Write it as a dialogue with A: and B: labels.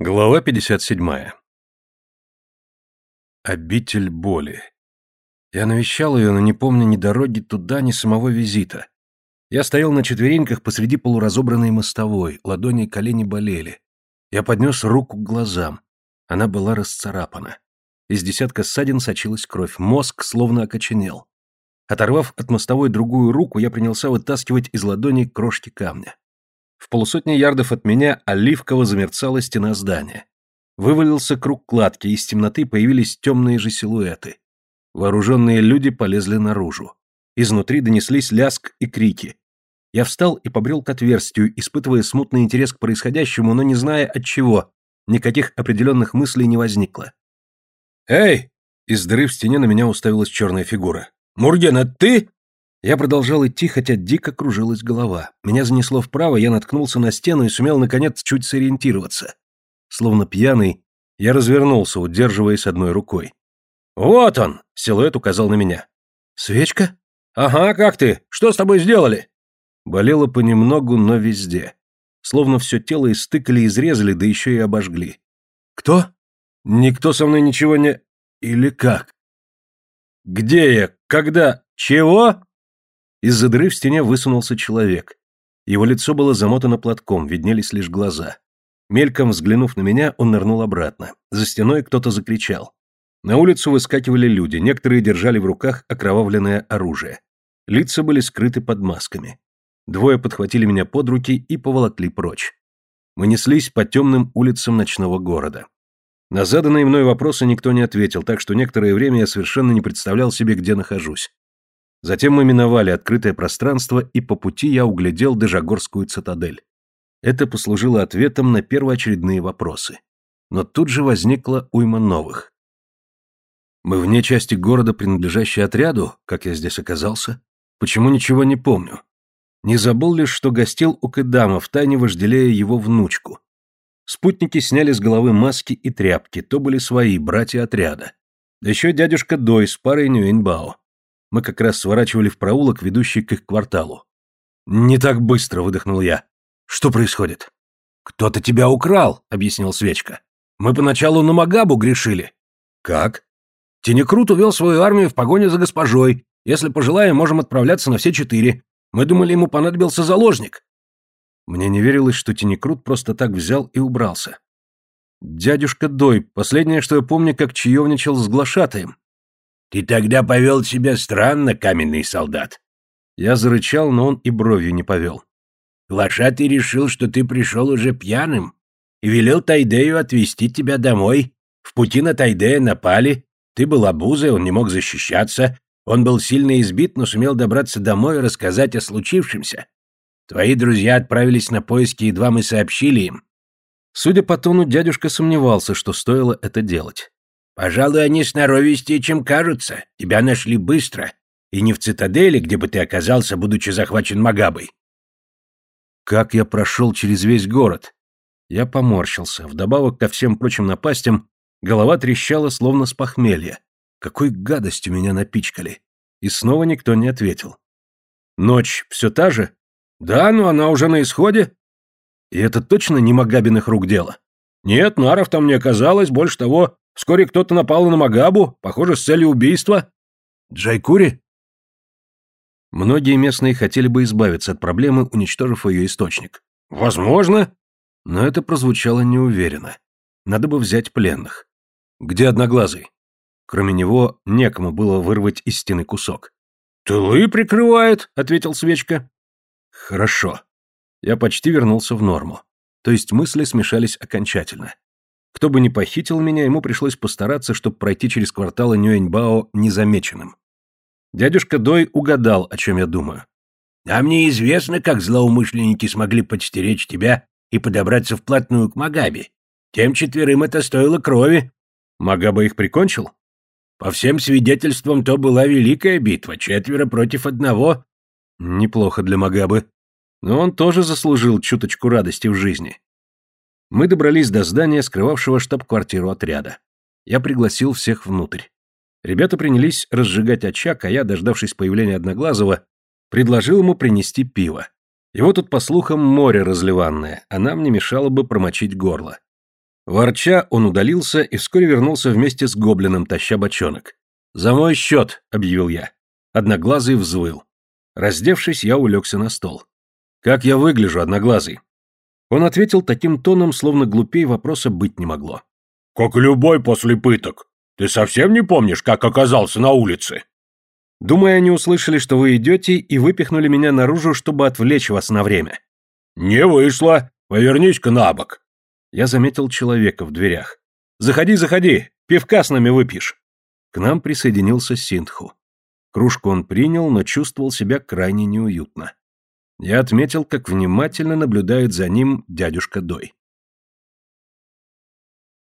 A: Глава 57. Обитель боли. Я навещал ее, но не помню ни дороги туда, ни самого визита. Я стоял на четвереньках посреди полуразобранной мостовой, ладони и колени болели. Я поднес руку к глазам. Она была расцарапана. Из десятка ссадин сочилась кровь, мозг словно окоченел. Оторвав от мостовой другую руку, я принялся вытаскивать из ладони крошки камня. В полусотни ярдов от меня оливково замерцала стена здания. Вывалился круг кладки, из темноты появились темные же силуэты. Вооруженные люди полезли наружу. Изнутри донеслись ляск и крики. Я встал и побрел к отверстию, испытывая смутный интерес к происходящему, но не зная от чего. Никаких определенных мыслей не возникло. «Эй!» Из дыры в стене на меня уставилась черная фигура. «Мурген, это ты?» Я продолжал идти, хотя дико кружилась голова. Меня занесло вправо, я наткнулся на стену и сумел, наконец, чуть сориентироваться. Словно пьяный, я развернулся, удерживаясь одной рукой. «Вот он!» — силуэт указал на меня. «Свечка?» «Ага, как ты? Что с тобой сделали?» Болело понемногу, но везде. Словно все тело истыкали изрезали, да еще и обожгли. «Кто?» «Никто со мной ничего не...» «Или как?» «Где я? Когда? Чего?» Из-за дыры в стене высунулся человек. Его лицо было замотано платком, виднелись лишь глаза. Мельком взглянув на меня, он нырнул обратно. За стеной кто-то закричал. На улицу выскакивали люди, некоторые держали в руках окровавленное оружие. Лица были скрыты под масками. Двое подхватили меня под руки и поволокли прочь. Мы неслись по темным улицам ночного города. На заданные мной вопросы никто не ответил, так что некоторое время я совершенно не представлял себе, где нахожусь. Затем мы миновали открытое пространство, и по пути я углядел Дежагорскую цитадель. Это послужило ответом на первоочередные вопросы. Но тут же возникла уйма новых. Мы вне части города, принадлежащей отряду, как я здесь оказался? Почему ничего не помню? Не забыл лишь, что гостил у Кэдама, втайне вожделея его внучку. Спутники сняли с головы маски и тряпки, то были свои, братья отряда. Да еще дядюшка Дой с парой Нюэньбао. Мы как раз сворачивали в проулок, ведущий к их кварталу. «Не так быстро», — выдохнул я. «Что происходит?» «Кто-то тебя украл», — объяснил Свечка. «Мы поначалу на Магабу грешили». «Как?» «Тенекрут увел свою армию в погоне за госпожой. Если пожелаем, можем отправляться на все четыре. Мы думали, ему понадобился заложник». Мне не верилось, что Тенекрут просто так взял и убрался. «Дядюшка Дой, последнее, что я помню, как чаевничал с глашатаем. Ты тогда повел себя странно, каменный солдат. Я зарычал, но он и бровью не повел. Глашатый решил, что ты пришел уже пьяным, и велел Тайдею отвезти тебя домой. В пути на Тайдея напали, ты был обузой, он не мог защищаться, он был сильно избит, но сумел добраться домой и рассказать о случившемся. Твои друзья отправились на поиски, едва мы сообщили им. Судя по тону, дядюшка сомневался, что стоило это делать. Пожалуй, они сноровистее, чем кажутся. Тебя нашли быстро. И не в цитадели, где бы ты оказался, будучи захвачен Магабой. Как я прошел через весь город? Я поморщился. Вдобавок ко всем прочим напастям, голова трещала, словно с похмелья. Какой гадостью меня напичкали. И снова никто не ответил. Ночь все та же? Да, но она уже на исходе. И это точно не Магабиных рук дело? Нет, наров там не оказалось, больше того, Вскоре кто-то напал на Магабу, похоже, с целью убийства. Джайкури? Многие местные хотели бы избавиться от проблемы, уничтожив ее источник. Возможно. Но это прозвучало неуверенно. Надо бы взять пленных. Где Одноглазый? Кроме него, некому было вырвать из стены кусок. «Тылы прикрывает», — ответил Свечка. «Хорошо». Я почти вернулся в норму. То есть мысли смешались окончательно. Кто бы ни похитил меня, ему пришлось постараться, чтобы пройти через кварталы Нюэньбао незамеченным. Дядюшка Дой угадал, о чем я думаю. «А мне известно, как злоумышленники смогли подстеречь тебя и подобраться вплотную к Магаби. Тем четверым это стоило крови». «Магаба их прикончил?» «По всем свидетельствам, то была великая битва, четверо против одного». «Неплохо для Магабы. Но он тоже заслужил чуточку радости в жизни. Мы добрались до здания, скрывавшего штаб-квартиру отряда. Я пригласил всех внутрь. Ребята принялись разжигать очаг, а я, дождавшись появления Одноглазого, предложил ему принести пиво. Его тут, по слухам, море разливанное, а нам не мешало бы промочить горло. Ворча, он удалился и вскоре вернулся вместе с гоблином, таща бочонок. «За мой счет!» — объявил я. Одноглазый взвыл. Раздевшись, я улегся на стол. «Как я выгляжу, Одноглазый?» Он ответил таким тоном, словно глупей вопроса быть не могло.
B: «Как любой после пыток. Ты совсем не помнишь, как оказался на улице?»
A: «Думаю, они услышали, что вы идете, и выпихнули меня наружу, чтобы отвлечь вас на время».
B: «Не вышло. Повернись-ка на бок».
A: Я заметил человека в дверях. «Заходи, заходи, пивка с нами выпьешь». К нам присоединился Синтху. Кружку он принял, но чувствовал себя крайне неуютно. Я отметил, как внимательно наблюдает за ним дядюшка Дой.